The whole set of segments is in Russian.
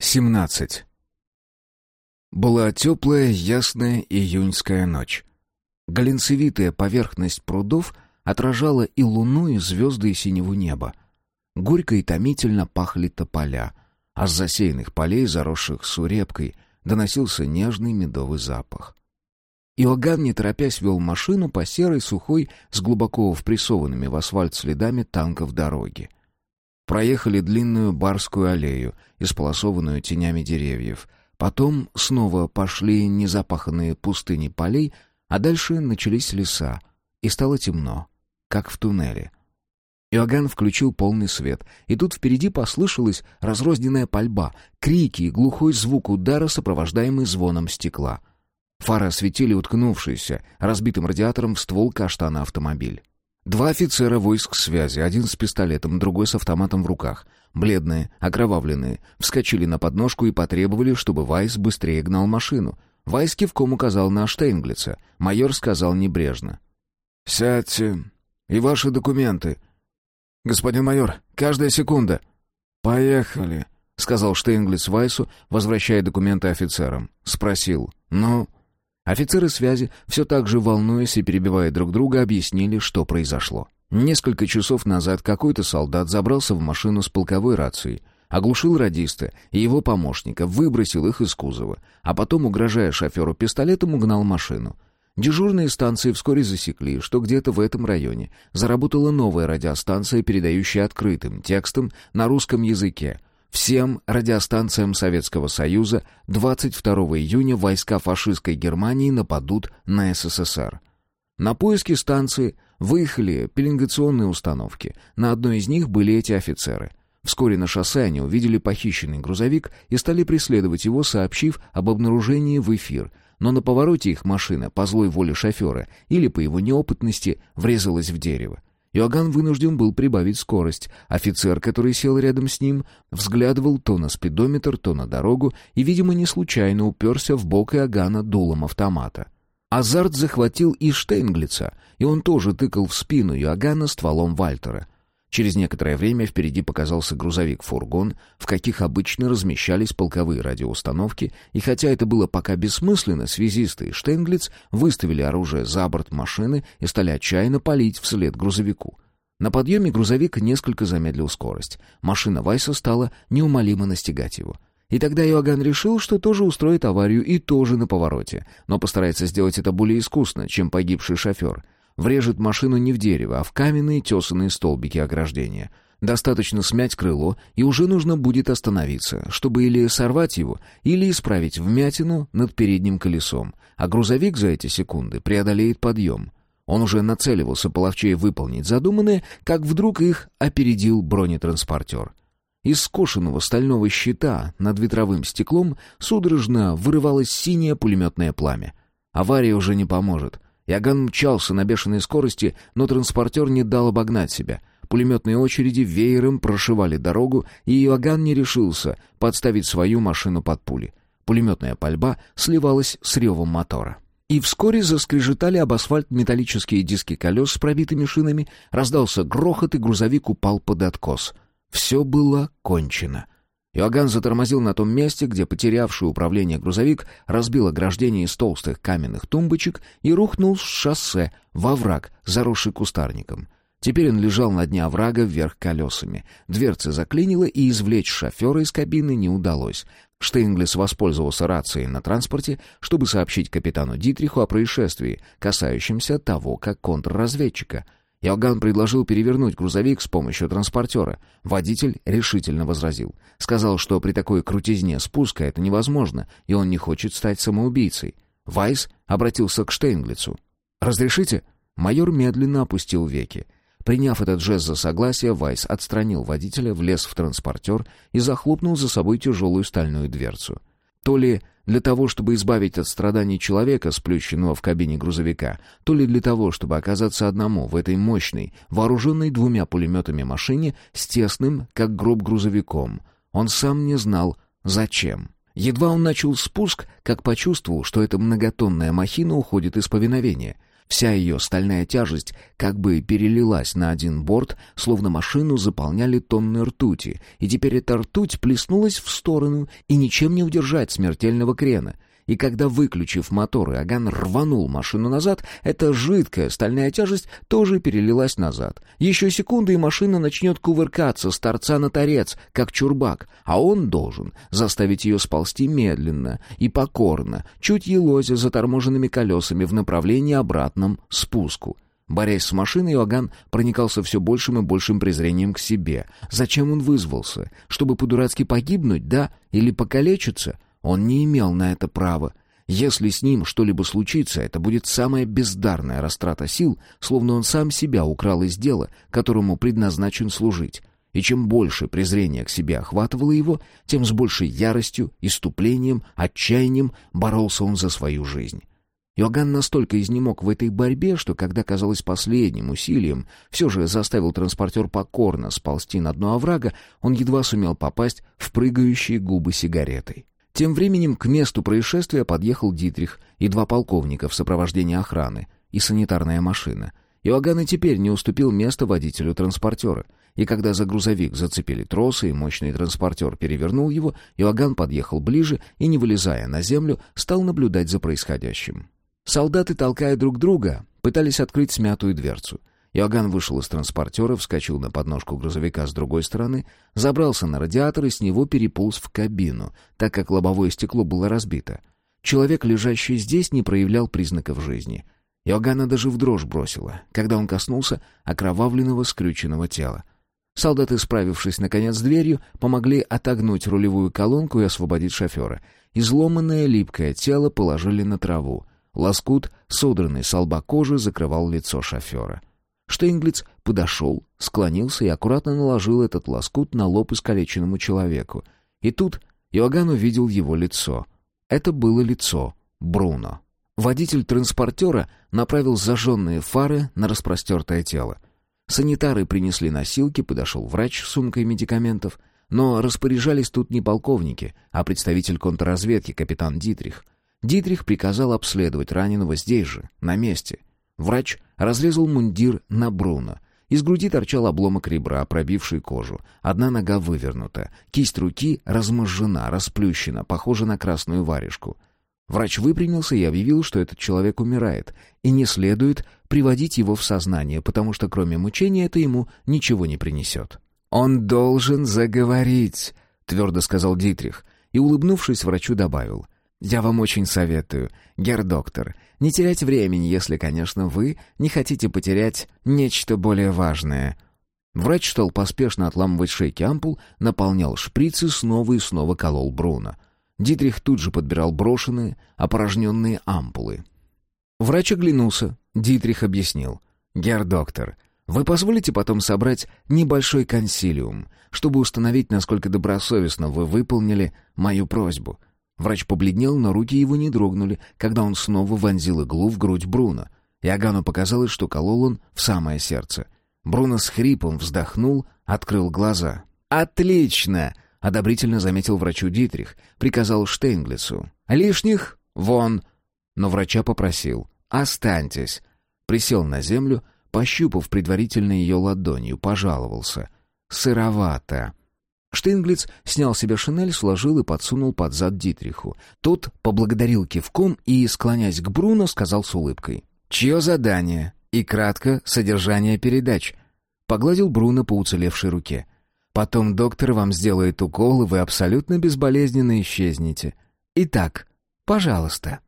17. Была теплая, ясная июньская ночь. Глинцевитая поверхность прудов отражала и луну, и звезды, и синеву неба. Горько и томительно пахли тополя, а с засеянных полей, заросших сурепкой, доносился нежный медовый запах. Иоганн, не торопясь, вел машину по серой, сухой, с глубоко впрессованными в асфальт следами танков дороги. Проехали длинную барскую аллею, исполосованную тенями деревьев. Потом снова пошли незапаханные пустыни полей, а дальше начались леса, и стало темно, как в туннеле. Иоганн включил полный свет, и тут впереди послышалась разрозненная пальба, крики и глухой звук удара, сопровождаемый звоном стекла. Фары осветили уткнувшийся, разбитым радиатором в ствол каштана автомобиль. Два офицера войск связи, один с пистолетом, другой с автоматом в руках, бледные, окровавленные, вскочили на подножку и потребовали, чтобы Вайс быстрее гнал машину. Вайс кивком указал на Штейнглица. Майор сказал небрежно. «Сядьте. И ваши документы». «Господин майор, каждая секунда». «Поехали», — сказал Штейнглиц Вайсу, возвращая документы офицерам. Спросил. «Ну?» Офицеры связи, все так же волнуясь и перебивая друг друга, объяснили, что произошло. Несколько часов назад какой-то солдат забрался в машину с полковой рацией, оглушил радиста и его помощника, выбросил их из кузова, а потом, угрожая шоферу пистолетом, угнал машину. Дежурные станции вскоре засекли, что где-то в этом районе заработала новая радиостанция, передающая открытым текстом на русском языке Всем радиостанциям Советского Союза 22 июня войска фашистской Германии нападут на СССР. На поиски станции выехали пеленгационные установки. На одной из них были эти офицеры. Вскоре на шоссе они увидели похищенный грузовик и стали преследовать его, сообщив об обнаружении в эфир. Но на повороте их машина, по злой воле шофера или по его неопытности, врезалась в дерево. Иоганн вынужден был прибавить скорость. Офицер, который сел рядом с ним, взглядывал то на спидометр, то на дорогу и, видимо, не случайно уперся в бок Иоганна дулом автомата. Азарт захватил и Штейнглица, и он тоже тыкал в спину Иоганна стволом Вальтера — Через некоторое время впереди показался грузовик-фургон, в каких обычно размещались полковые радиоустановки, и хотя это было пока бессмысленно, связисты и Штенглиц выставили оружие за борт машины и стали отчаянно палить вслед грузовику. На подъеме грузовик несколько замедлил скорость. Машина Вайса стала неумолимо настигать его. И тогда Иоганн решил, что тоже устроит аварию и тоже на повороте, но постарается сделать это более искусно, чем погибший шофер — Врежет машину не в дерево, а в каменные тесанные столбики ограждения. Достаточно смять крыло, и уже нужно будет остановиться, чтобы или сорвать его, или исправить вмятину над передним колесом, а грузовик за эти секунды преодолеет подъем. Он уже нацеливался половчее выполнить задуманное, как вдруг их опередил бронетранспортер. Из скошенного стального щита над ветровым стеклом судорожно вырывалось синее пулеметное пламя. Авария уже не поможет — Яган мчался на бешеной скорости, но транспортер не дал обогнать себя. Пулеметные очереди веером прошивали дорогу, и Иоганн не решился подставить свою машину под пули. Пулеметная пальба сливалась с ревом мотора. И вскоре заскрежетали об асфальт металлические диски колес с пробитыми шинами, раздался грохот, и грузовик упал под откос. Все было кончено. Иоганн затормозил на том месте, где потерявший управление грузовик разбил ограждение из толстых каменных тумбочек и рухнул с шоссе во враг, заросший кустарником. Теперь он лежал на дне оврага вверх колесами. Дверца заклинила, и извлечь шофера из кабины не удалось. Штейнглис воспользовался рацией на транспорте, чтобы сообщить капитану Дитриху о происшествии, касающемся того, как контрразведчика — Иоганн предложил перевернуть грузовик с помощью транспортера. Водитель решительно возразил. Сказал, что при такой крутизне спуска это невозможно, и он не хочет стать самоубийцей. Вайс обратился к Штейнглицу. «Разрешите?» Майор медленно опустил веки. Приняв этот жест за согласие, Вайс отстранил водителя, влез в транспортер и захлопнул за собой тяжелую стальную дверцу. То ли для того, чтобы избавить от страданий человека, сплющенного в кабине грузовика, то ли для того, чтобы оказаться одному в этой мощной, вооруженной двумя пулеметами машине с тесным, как гроб грузовиком. Он сам не знал, зачем. Едва он начал спуск, как почувствовал, что эта многотонная махина уходит из повиновения. Вся ее стальная тяжесть как бы перелилась на один борт, словно машину заполняли тонны ртути, и теперь эта ртуть плеснулась в сторону, и ничем не удержать смертельного крена — и когда, выключив мотор, Иоганн рванул машину назад, эта жидкая стальная тяжесть тоже перелилась назад. Еще секунды, и машина начнет кувыркаться с торца на торец, как чурбак, а он должен заставить ее сползти медленно и покорно, чуть елозя заторможенными колесами в направлении обратном спуску. Борясь с машиной, Иоганн проникался все большим и большим презрением к себе. Зачем он вызвался? Чтобы по-дурацки погибнуть, да? Или покалечиться? Он не имел на это права. Если с ним что-либо случится, это будет самая бездарная растрата сил, словно он сам себя украл из дела, которому предназначен служить. И чем больше презрения к себе охватывало его, тем с большей яростью, иступлением, отчаянием боролся он за свою жизнь. Иоганн настолько изнемог в этой борьбе, что, когда казалось последним усилием, все же заставил транспортер покорно сползти на дно оврага, он едва сумел попасть в прыгающие губы сигаретой. Тем временем к месту происшествия подъехал Дитрих и два полковника в сопровождении охраны и санитарная машина. Иоганн и теперь не уступил место водителю транспортера. И когда за грузовик зацепили тросы и мощный транспортер перевернул его, Иоганн подъехал ближе и, не вылезая на землю, стал наблюдать за происходящим. Солдаты, толкая друг друга, пытались открыть смятую дверцу. Иоганн вышел из транспортера, вскочил на подножку грузовика с другой стороны, забрался на радиатор и с него переполз в кабину, так как лобовое стекло было разбито. Человек, лежащий здесь, не проявлял признаков жизни. Иоганна даже в дрожь бросила, когда он коснулся окровавленного скрюченного тела. Солдаты, справившись наконец с дверью, помогли отогнуть рулевую колонку и освободить шофера. Изломанное липкое тело положили на траву. Лоскут, содранный с лба кожи, закрывал лицо шофера. Штейнглиц подошел, склонился и аккуратно наложил этот лоскут на лоб искалеченному человеку. И тут Иоганн увидел его лицо. Это было лицо Бруно. Водитель транспортера направил зажженные фары на распростертое тело. Санитары принесли носилки, подошел врач с сумкой медикаментов. Но распоряжались тут не полковники, а представитель контрразведки, капитан Дитрих. Дитрих приказал обследовать раненого здесь же, на месте. Врач разрезал мундир на Бруно. Из груди торчал обломок ребра, пробивший кожу. Одна нога вывернута. Кисть руки разможжена, расплющена, похожа на красную варежку. Врач выпрямился и объявил, что этот человек умирает, и не следует приводить его в сознание, потому что кроме мучения это ему ничего не принесет. «Он должен заговорить», — твердо сказал Дитрих, и, улыбнувшись, врачу добавил — я вам очень советую, герр-доктор, не терять времени, если, конечно, вы не хотите потерять нечто более важное. Врач стал поспешно отламывать шейки ампул, наполнял шприцы, снова и снова колол Бруно. Дитрих тут же подбирал брошенные, опорожненные ампулы. Врач оглянулся. Дитрих объяснил. «Герр-доктор, вы позволите потом собрать небольшой консилиум, чтобы установить, насколько добросовестно вы выполнили мою просьбу?» Врач побледнел, но руки его не дрогнули, когда он снова вонзил иглу в грудь Бруно. Иоганну показалось, что колол он в самое сердце. Бруно с хрипом вздохнул, открыл глаза. «Отлично!» — одобрительно заметил врачу Дитрих. Приказал Штейнглицу. «Лишних? Вон!» Но врача попросил. «Останьтесь!» Присел на землю, пощупав предварительно ее ладонью, пожаловался. «Сыровато!» Штейнглиц снял себе шинель, сложил и подсунул под зад Дитриху. Тот поблагодарил кивком и, склонясь к Бруно, сказал с улыбкой. «Чье задание?» И кратко содержание передач. Погладил Бруно по уцелевшей руке. «Потом доктор вам сделает укол, и вы абсолютно безболезненно исчезнете. Итак, пожалуйста».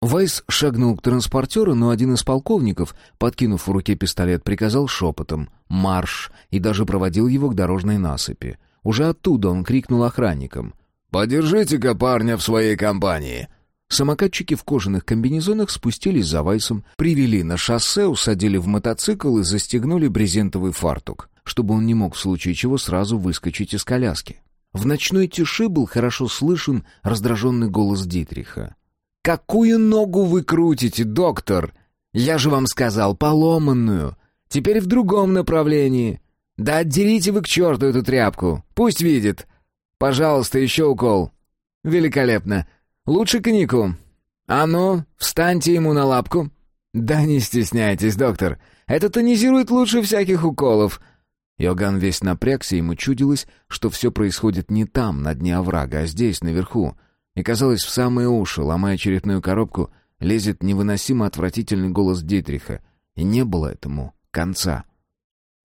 Вайс шагнул к транспортеру, но один из полковников, подкинув в руке пистолет, приказал шепотом «Марш!» и даже проводил его к дорожной насыпи. Уже оттуда он крикнул охранникам. «Подержите-ка парня в своей компании!» Самокатчики в кожаных комбинезонах спустились за Вайсом, привели на шоссе, усадили в мотоцикл и застегнули брезентовый фартук, чтобы он не мог в случае чего сразу выскочить из коляски. В ночной тиши был хорошо слышен раздраженный голос Дитриха. «Какую ногу вы крутите, доктор? Я же вам сказал, поломанную. Теперь в другом направлении. «Да отдерите вы к черту эту тряпку! Пусть видит! Пожалуйста, еще укол!» «Великолепно! Лучше коньяку! А ну, встаньте ему на лапку!» «Да не стесняйтесь, доктор. Это тонизирует лучше всяких уколов». Йоган весь напрягся, ему чудилось, что все происходит не там, на дне оврага, а здесь, наверху. И казалось, в самые уши, ломая черепную коробку, лезет невыносимо отвратительный голос Дитриха. И не было этому конца.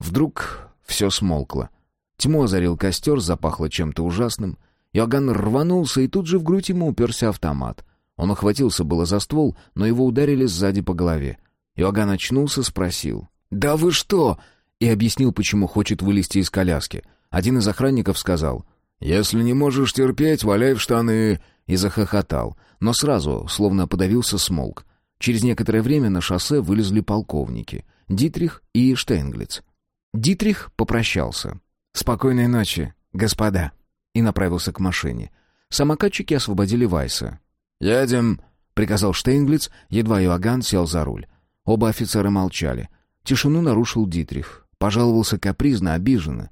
Вдруг все смолкло. Тьму озарил костер, запахло чем-то ужасным. Иоганн рванулся, и тут же в грудь ему уперся автомат. Он охватился было за ствол, но его ударили сзади по голове. Иоганн очнулся, спросил. «Да вы что?» и объяснил, почему хочет вылезти из коляски. Один из охранников сказал. «Если не можешь терпеть, валяй в штаны!» и захохотал, но сразу, словно подавился, смолк. Через некоторое время на шоссе вылезли полковники — Дитрих и Штейнглиц. Дитрих попрощался. «Спокойной ночи, господа», и направился к машине. Самокатчики освободили Вайса. «Едем», — приказал Штейнглиц, едва Иоганн сел за руль. Оба офицера молчали. Тишину нарушил Дитрих. Пожаловался капризно, обиженно.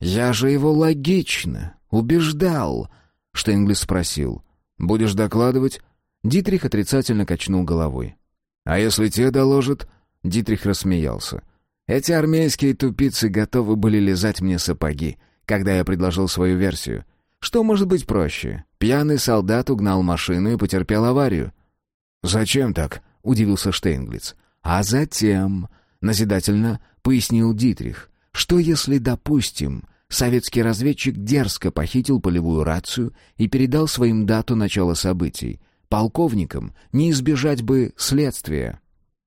«Я же его логично убеждал», — Штейнглиц спросил. «Будешь докладывать?» Дитрих отрицательно качнул головой. «А если те доложат?» Дитрих рассмеялся. «Эти армейские тупицы готовы были лизать мне сапоги, когда я предложил свою версию. Что может быть проще? Пьяный солдат угнал машину и потерпел аварию». «Зачем так?» — удивился Штейнглиц. «А затем...» — назидательно пояснил Дитрих. «Что если, допустим, советский разведчик дерзко похитил полевую рацию и передал своим дату начала событий? Полковникам не избежать бы следствия».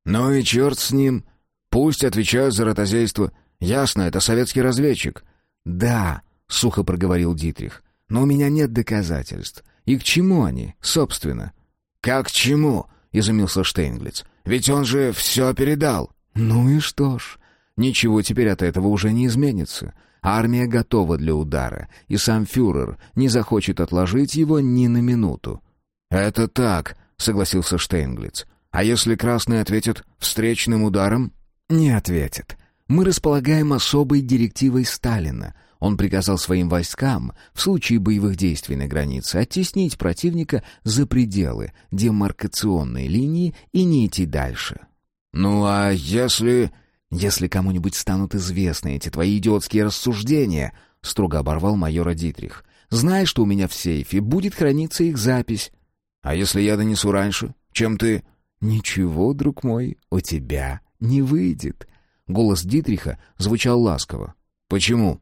«Ну и черт с ним. Пусть отвечают за ротозейство. Ясно, это советский разведчик». «Да», — сухо проговорил Дитрих, — «но у меня нет доказательств. И к чему они, собственно?» «Как к чему?» — изумился Штейнглиц. «Ведь он же все передал». «Ну и что ж, ничего теперь от этого уже не изменится. Армия готова для удара, и сам фюрер не захочет отложить его ни на минуту». «Это так», — согласился Штейнглиц. «А если красные ответят встречным ударом?» «Не ответят. Мы располагаем особой директивой Сталина. Он приказал своим войскам в случае боевых действий на границе оттеснить противника за пределы демаркационной линии и не идти дальше. «Ну а если...» «Если кому-нибудь станут известны эти твои идиотские рассуждения», — строго оборвал майора Дитрих, «знай, что у меня в сейфе будет храниться их запись». «А если я донесу раньше? Чем ты...» «Ничего, друг мой, у тебя не выйдет». Голос Дитриха звучал ласково. «Почему?»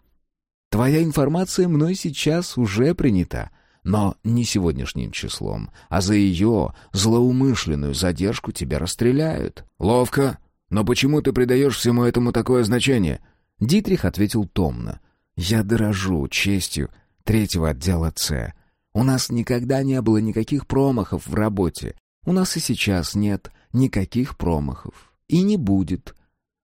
«Твоя информация мной сейчас уже принята, но не сегодняшним числом, а за ее злоумышленную задержку тебя расстреляют». «Ловко. Но почему ты придаешь всему этому такое значение?» Дитрих ответил томно. «Я дорожу честью третьего отдела С. У нас никогда не было никаких промахов в работе. У нас и сейчас нет никаких промахов. И не будет».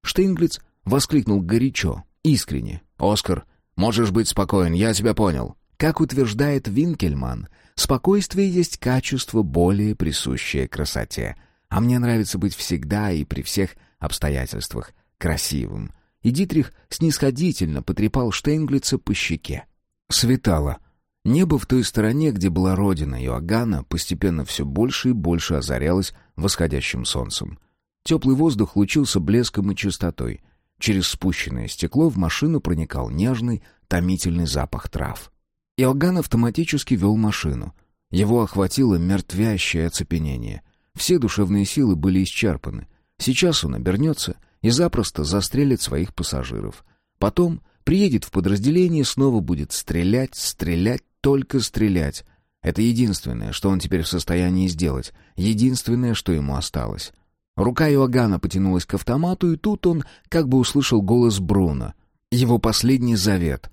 Штейнглиц воскликнул горячо, искренне. «Оскар, можешь быть спокоен, я тебя понял». Как утверждает Винкельман, спокойствие есть качество, более присущее красоте. А мне нравится быть всегда и при всех обстоятельствах красивым. И Дитрих снисходительно потрепал Штейнглица по щеке. Светало. Небо в той стороне, где была родина Иоганна, постепенно все больше и больше озарялось восходящим солнцем. Теплый воздух лучился блеском и чистотой. Через спущенное стекло в машину проникал нежный, томительный запах трав. Иоганн автоматически вел машину. Его охватило мертвящее оцепенение. Все душевные силы были исчерпаны. Сейчас он обернется и запросто застрелит своих пассажиров. Потом приедет в подразделение и снова будет стрелять, стрелять, только стрелять. Это единственное, что он теперь в состоянии сделать, единственное, что ему осталось. Рука Иоганна потянулась к автомату, и тут он как бы услышал голос Бруно. Его последний завет.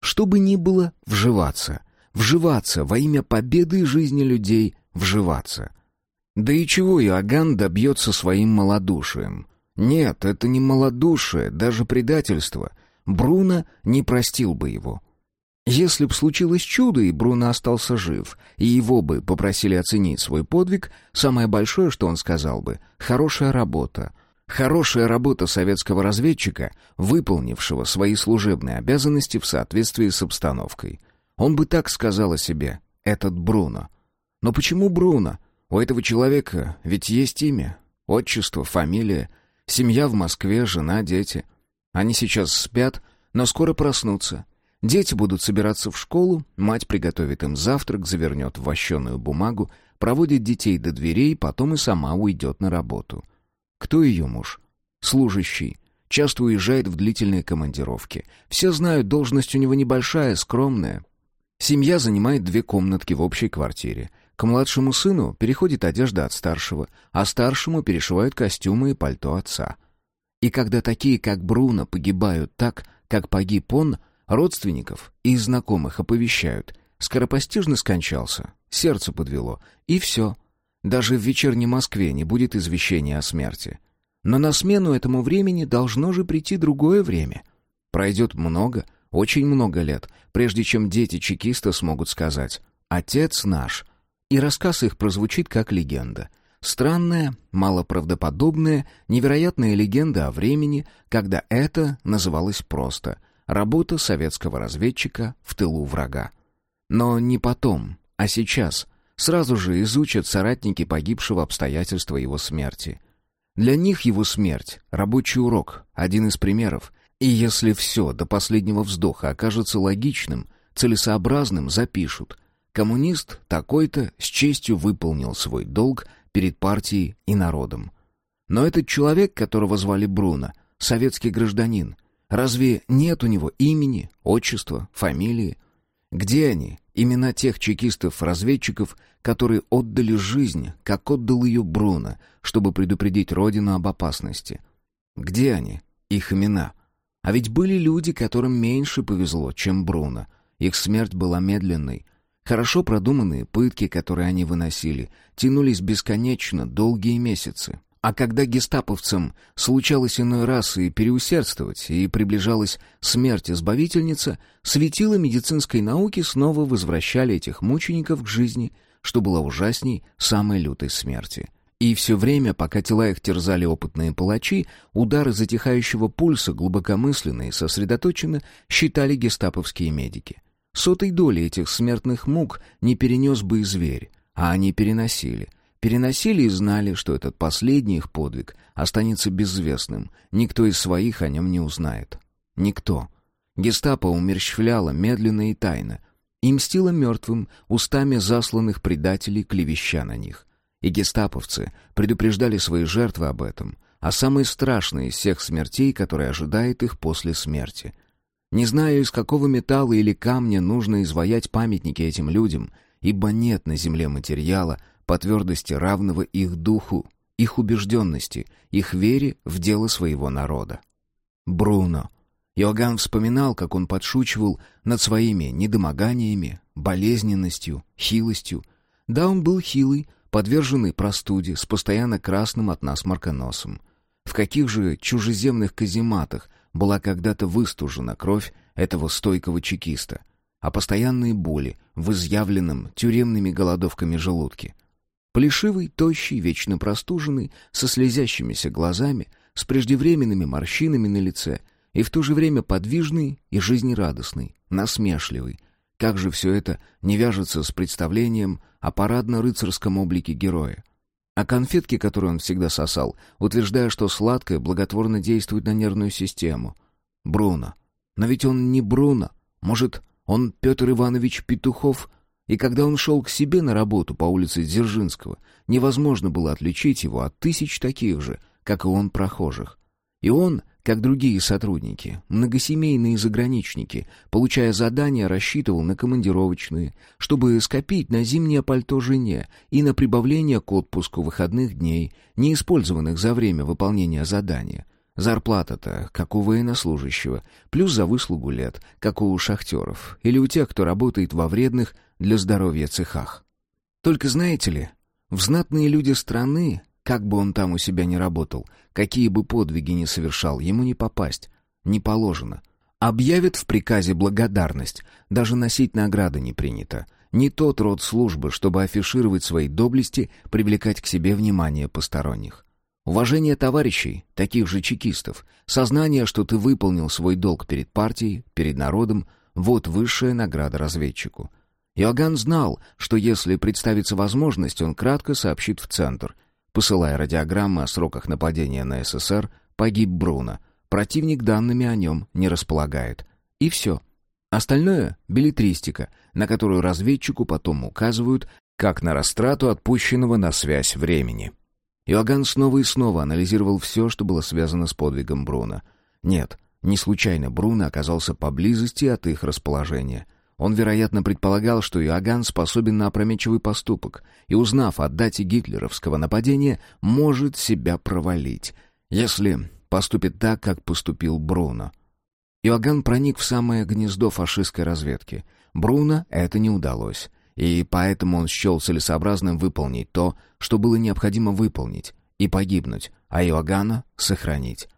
Что бы ни было, вживаться. Вживаться во имя победы и жизни людей, вживаться. Да и чего Иоганн добьется своим малодушием? Нет, это не малодушие, даже предательство. Бруно не простил бы его. Если б случилось чудо, и Бруно остался жив, и его бы попросили оценить свой подвиг, самое большое, что он сказал бы — «хорошая работа». Хорошая работа советского разведчика, выполнившего свои служебные обязанности в соответствии с обстановкой. Он бы так сказал о себе, этот Бруно. Но почему Бруно? У этого человека ведь есть имя. отчество, фамилия, семья в Москве, жена, дети. Они сейчас спят, но скоро проснутся. Дети будут собираться в школу, мать приготовит им завтрак, завернет в вощеную бумагу, проводит детей до дверей, потом и сама уйдет на работу. Кто ее муж? Служащий. Часто уезжает в длительные командировки. Все знают, должность у него небольшая, скромная. Семья занимает две комнатки в общей квартире. К младшему сыну переходит одежда от старшего, а старшему перешивают костюмы и пальто отца. И когда такие, как Бруно, погибают так, как погиб он, родственников и знакомых оповещают. Скоропостижно скончался, сердце подвело, и все. Даже в вечерней Москве не будет извещения о смерти. Но на смену этому времени должно же прийти другое время. Пройдет много, очень много лет, прежде чем дети чекиста смогут сказать «Отец наш», и рассказ их прозвучит как легенда. Странная, малоправдоподобная, невероятная легенда о времени, когда это называлось просто «работа советского разведчика в тылу врага». Но не потом, а сейчас. Сразу же изучат соратники погибшего обстоятельства его смерти. Для них его смерть — рабочий урок, один из примеров. И если все до последнего вздоха окажется логичным, целесообразным, запишут — Коммунист такой-то с честью выполнил свой долг перед партией и народом. Но этот человек, которого звали Бруно, советский гражданин, разве нет у него имени, отчества, фамилии? Где они, имена тех чекистов-разведчиков, которые отдали жизнь, как отдал ее Бруно, чтобы предупредить родину об опасности? Где они, их имена? А ведь были люди, которым меньше повезло, чем Бруно. Их смерть была медленной, Хорошо продуманные пытки, которые они выносили, тянулись бесконечно, долгие месяцы. А когда гестаповцам случалось иной раз и переусердствовать, и приближалась смерть избавительница, светила медицинской науки снова возвращали этих мучеников к жизни, что было ужасней самой лютой смерти. И все время, пока тела их терзали опытные палачи, удары затихающего пульса глубокомысленно и сосредоточенно считали гестаповские медики — Сотой доли этих смертных мук не перенес бы и зверь, а они переносили. Переносили и знали, что этот последний их подвиг останется безвестным, никто из своих о нем не узнает. Никто. Гестапо умерщвляло медленно и тайно, и мстило мертвым, устами засланных предателей, клевеща на них. И гестаповцы предупреждали свои жертвы об этом, о самой страшной из всех смертей, которая ожидает их после смерти — не знаю, из какого металла или камня нужно изваять памятники этим людям, ибо нет на земле материала по твердости равного их духу, их убежденности, их вере в дело своего народа. Бруно. Иоганн вспоминал, как он подшучивал над своими недомоганиями, болезненностью, хилостью. Да, он был хилый, подверженный простуде, с постоянно красным от насморка носом. В каких же чужеземных казематах была когда-то выстужена кровь этого стойкого чекиста, а постоянные боли в изъявленном тюремными голодовками желудке. Плешивый, тощий, вечно простуженный, со слезящимися глазами, с преждевременными морщинами на лице и в то же время подвижный и жизнерадостный, насмешливый. Как же все это не вяжется с представлением о парадно-рыцарском облике героя? А конфетки, которые он всегда сосал, утверждая, что сладкое благотворно действует на нервную систему. Бруно. Но ведь он не Бруно. Может, он Петр Иванович Петухов? И когда он шел к себе на работу по улице Дзержинского, невозможно было отличить его от тысяч таких же, как и он, прохожих. И он как другие сотрудники, многосемейные заграничники, получая задания, рассчитывал на командировочные, чтобы скопить на зимнее пальто жене и на прибавление к отпуску выходных дней, не использованных за время выполнения задания. Зарплата-то, как у военнослужащего, плюс за выслугу лет, как у шахтеров, или у тех, кто работает во вредных для здоровья цехах. Только знаете ли, в знатные люди страны как бы он там у себя ни работал, какие бы подвиги ни совершал, ему не попасть. Не положено. Объявят в приказе благодарность. Даже носить награды не принято. Не тот род службы, чтобы афишировать свои доблести, привлекать к себе внимание посторонних. Уважение товарищей, таких же чекистов, сознание, что ты выполнил свой долг перед партией, перед народом, вот высшая награда разведчику. Иоганн знал, что если представится возможность, он кратко сообщит в центр — Посылая радиограммы о сроках нападения на СССР, погиб Бруно. Противник данными о нем не располагает. И все. Остальное — билетристика, на которую разведчику потом указывают, как на растрату отпущенного на связь времени. Иоганн снова и снова анализировал все, что было связано с подвигом Бруно. Нет, не случайно Бруно оказался поблизости от их расположения. Он, вероятно, предполагал, что Иоганн способен на опрометчивый поступок, и, узнав о дате гитлеровского нападения, может себя провалить, если поступит так, как поступил Бруно. Иоганн проник в самое гнездо фашистской разведки. Бруно это не удалось и поэтому он счел целесообразным выполнить то, что было необходимо выполнить, и погибнуть, а Иоганна сохранить.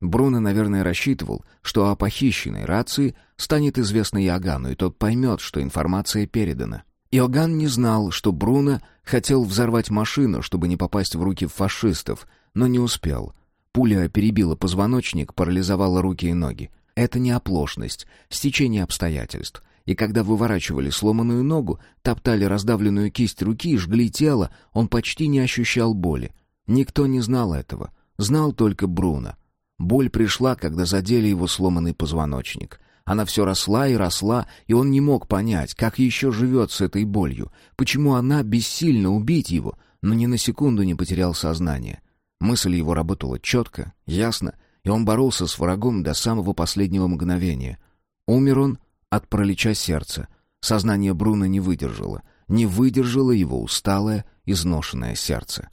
Бруно, наверное, рассчитывал, что о похищенной рации станет известно Иоганну, и тот поймет, что информация передана. Иоганн не знал, что Бруно хотел взорвать машину, чтобы не попасть в руки фашистов, но не успел. Пуля перебила позвоночник, парализовала руки и ноги. Это не оплошность, стечение обстоятельств и когда выворачивали сломанную ногу, топтали раздавленную кисть руки и жгли тело, он почти не ощущал боли. Никто не знал этого. Знал только Бруно. Боль пришла, когда задели его сломанный позвоночник. Она все росла и росла, и он не мог понять, как еще живет с этой болью, почему она бессильно убить его, но ни на секунду не потерял сознание. Мысль его работала четко, ясно, и он боролся с врагом до самого последнего мгновения. Умер он от паралича сердца. Сознание Бруно не выдержало. Не выдержало его усталое, изношенное сердце.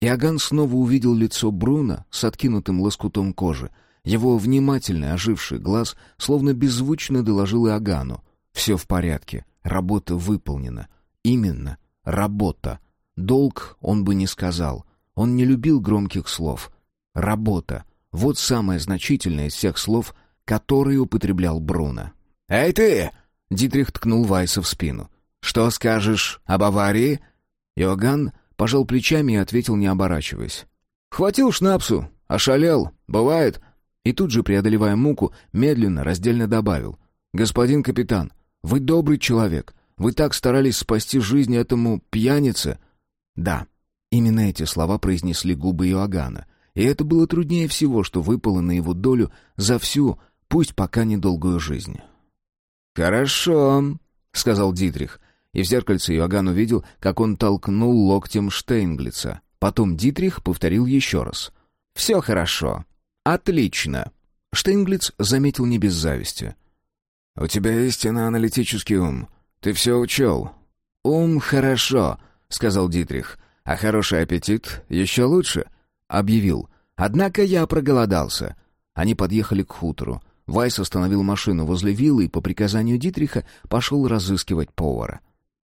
Иоганн снова увидел лицо Бруно с откинутым лоскутом кожи. Его внимательный, оживший глаз словно беззвучно доложил Иоганну. «Все в порядке. Работа выполнена. Именно. Работа. Долг он бы не сказал. Он не любил громких слов. Работа. Вот самое значительное из всех слов, которые употреблял Бруно. «Эй ты!» — Дитрих ткнул Вайса в спину. «Что скажешь об аварии?» Иоганн пожал плечами и ответил, не оборачиваясь. «Хватил шнапсу, ошалел, бывает». И тут же, преодолевая муку, медленно, раздельно добавил. «Господин капитан, вы добрый человек. Вы так старались спасти жизнь этому пьянице». «Да». Именно эти слова произнесли губы Иоганна. И это было труднее всего, что выпало на его долю за всю, пусть пока недолгую жизнь. «Хорошо», — сказал Дитрих. И в зеркальце Иоганн увидел, как он толкнул локтем Штейнглица. Потом Дитрих повторил еще раз. «Все хорошо. Отлично». Штейнглиц заметил не без зависти. «У тебя истинно аналитический ум. Ты все учел». «Ум хорошо», — сказал Дитрих. «А хороший аппетит еще лучше», — объявил. «Однако я проголодался». Они подъехали к хутору. Вайс остановил машину возле виллы и по приказанию Дитриха пошел разыскивать повара.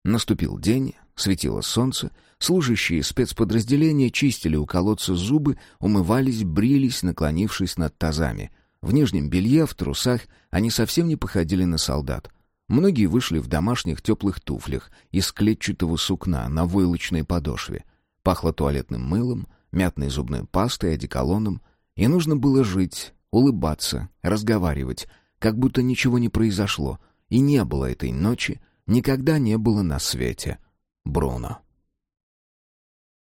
Наступил день, светило солнце, служащие спецподразделения чистили у колодца зубы, умывались, брились, наклонившись над тазами. В нижнем белье, в трусах они совсем не походили на солдат. Многие вышли в домашних теплых туфлях из клетчатого сукна на войлочной подошве. Пахло туалетным мылом, мятной зубной пастой, одеколоном. И нужно было жить, улыбаться, разговаривать, как будто ничего не произошло, и не было этой ночи, никогда не было на свете. Бруно.